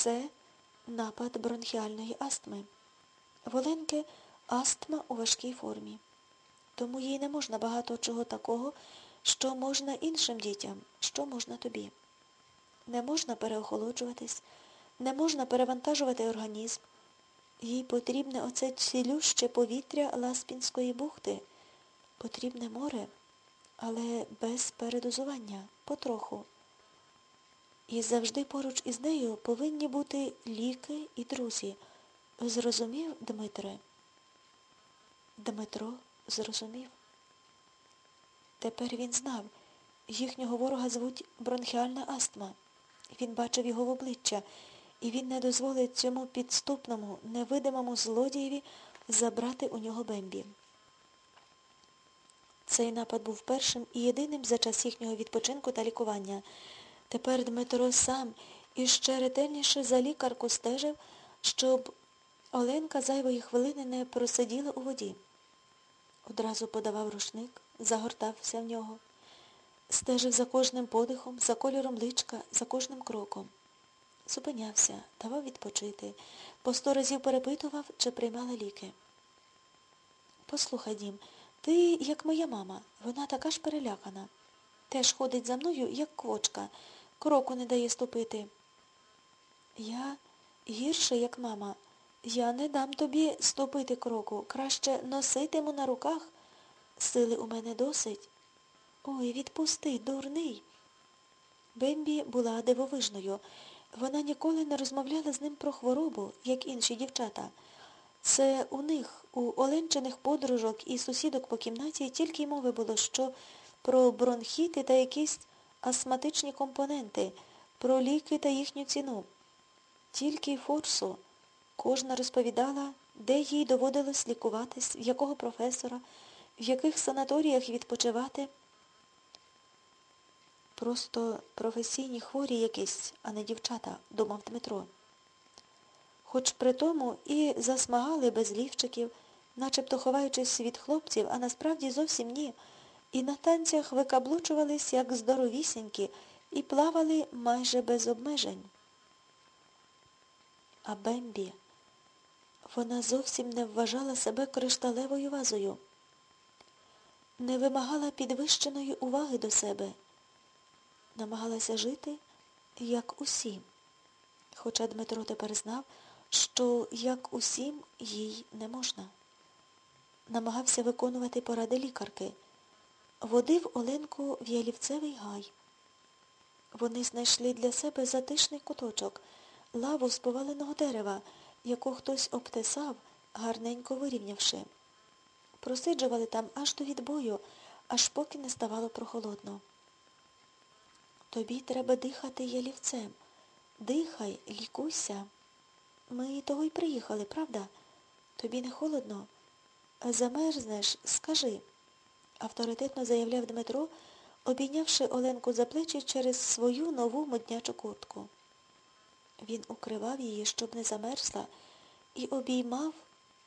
Це напад бронхіальної астми. В астма у важкій формі. Тому їй не можна багато чого такого, що можна іншим дітям, що можна тобі. Не можна переохолоджуватись, не можна перевантажувати організм. Їй потрібне оце цілюще повітря Ласпінської бухти. Потрібне море, але без передозування, потроху. І завжди поруч із нею повинні бути ліки і друзі. Зрозумів, Дмитре? Дмитро зрозумів. Тепер він знав, їхнього ворога звуть бронхіальна астма. Він бачив його в обличчя, і він не дозволить цьому підступному, невидимому злодієві забрати у нього бембі. Цей напад був першим і єдиним за час їхнього відпочинку та лікування. Тепер Дмитро сам іще ретельніше за лікарку стежив, щоб Оленка зайвої хвилини не просиділа у воді. Одразу подавав рушник, загортався в нього, стежив за кожним подихом, за кольором личка, за кожним кроком. Зупинявся, давав відпочити, по сто разів перепитував, чи приймала ліки. Послухай, Дім, ти, як моя мама, вона така ж перелякана. Теж ходить за мною, як квочка, кроку не дає ступити. Я гірше, як мама. Я не дам тобі ступити кроку, краще носитиму на руках. Сили у мене досить. Ой, відпусти, дурний. Бембі була дивовижною. Вона ніколи не розмовляла з ним про хворобу, як інші дівчата. Це у них, у Оленчиних подружок і сусідок по кімнаті тільки й мови було, що про бронхіти та якісь астматичні компоненти, про ліки та їхню ціну. Тільки форсу. Кожна розповідала, де їй доводилось лікуватись, в якого професора, в яких санаторіях відпочивати. Просто професійні хворі якісь, а не дівчата, думав Дмитро. Хоч при тому і засмагали без лівчиків, начебто ховаючись від хлопців, а насправді зовсім ні, і на танцях викаблучувались, як здоровісінькі, і плавали майже без обмежень. А Бембі, вона зовсім не вважала себе кришталевою вазою, не вимагала підвищеної уваги до себе, намагалася жити, як усі. Хоча Дмитро тепер знав, що як усім їй не можна. Намагався виконувати поради лікарки. Водив Оленку в ялівцевий гай. Вони знайшли для себе затишний куточок, лаву з поваленого дерева, яку хтось обтесав, гарненько вирівнявши. Просиджували там аж до відбою, аж поки не ставало прохолодно. Тобі треба дихати ялівцем. Дихай, лікуйся. Ми того й приїхали, правда? Тобі не холодно? Замерзнеш, скажи, авторитетно заявляв Дмитро, обійнявши Оленку за плечі через свою нову моднячу куртку. Він укривав її, щоб не замерзла, і обіймав,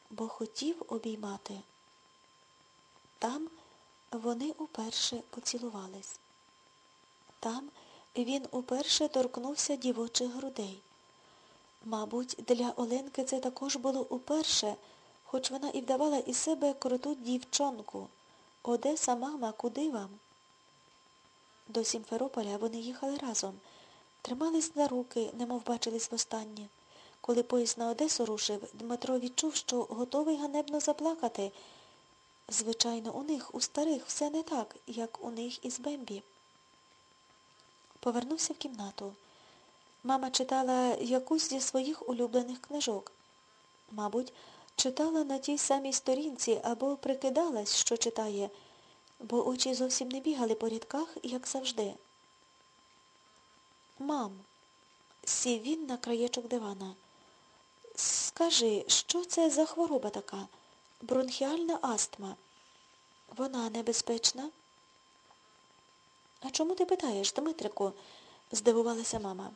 бо хотів обіймати. Там вони уперше поцілувались. Там він уперше торкнувся дівочих грудей. Мабуть, для Оленки це також було уперше, хоч вона і вдавала із себе круту дівчонку. Одеса, мама, куди вам? До Сімферополя вони їхали разом, тримались на руки, немов бачились востаннє. Коли поїзд на Одесу рушив, Дмитро відчув, що готовий ганебно заплакати. Звичайно, у них, у старих, все не так, як у них із Бембі. Повернувся в кімнату. Мама читала якусь зі своїх улюблених книжок. Мабуть, читала на тій самій сторінці або прикидалась, що читає, бо очі зовсім не бігали по рядках, як завжди. Мам, сів він на краєчок дивана. Скажи, що це за хвороба така? Бронхіальна астма. Вона небезпечна? А чому ти питаєш, Дмитрику? здивувалася мама.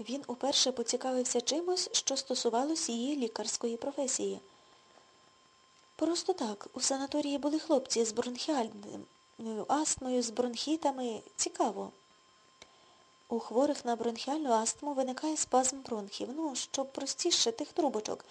Він уперше поцікавився чимось, що стосувалось її лікарської професії. Просто так, у санаторії були хлопці з бронхіальною астмою, з бронхітами. Цікаво. У хворих на бронхіальну астму виникає спазм бронхів. Ну, щоб простіше тих трубочок,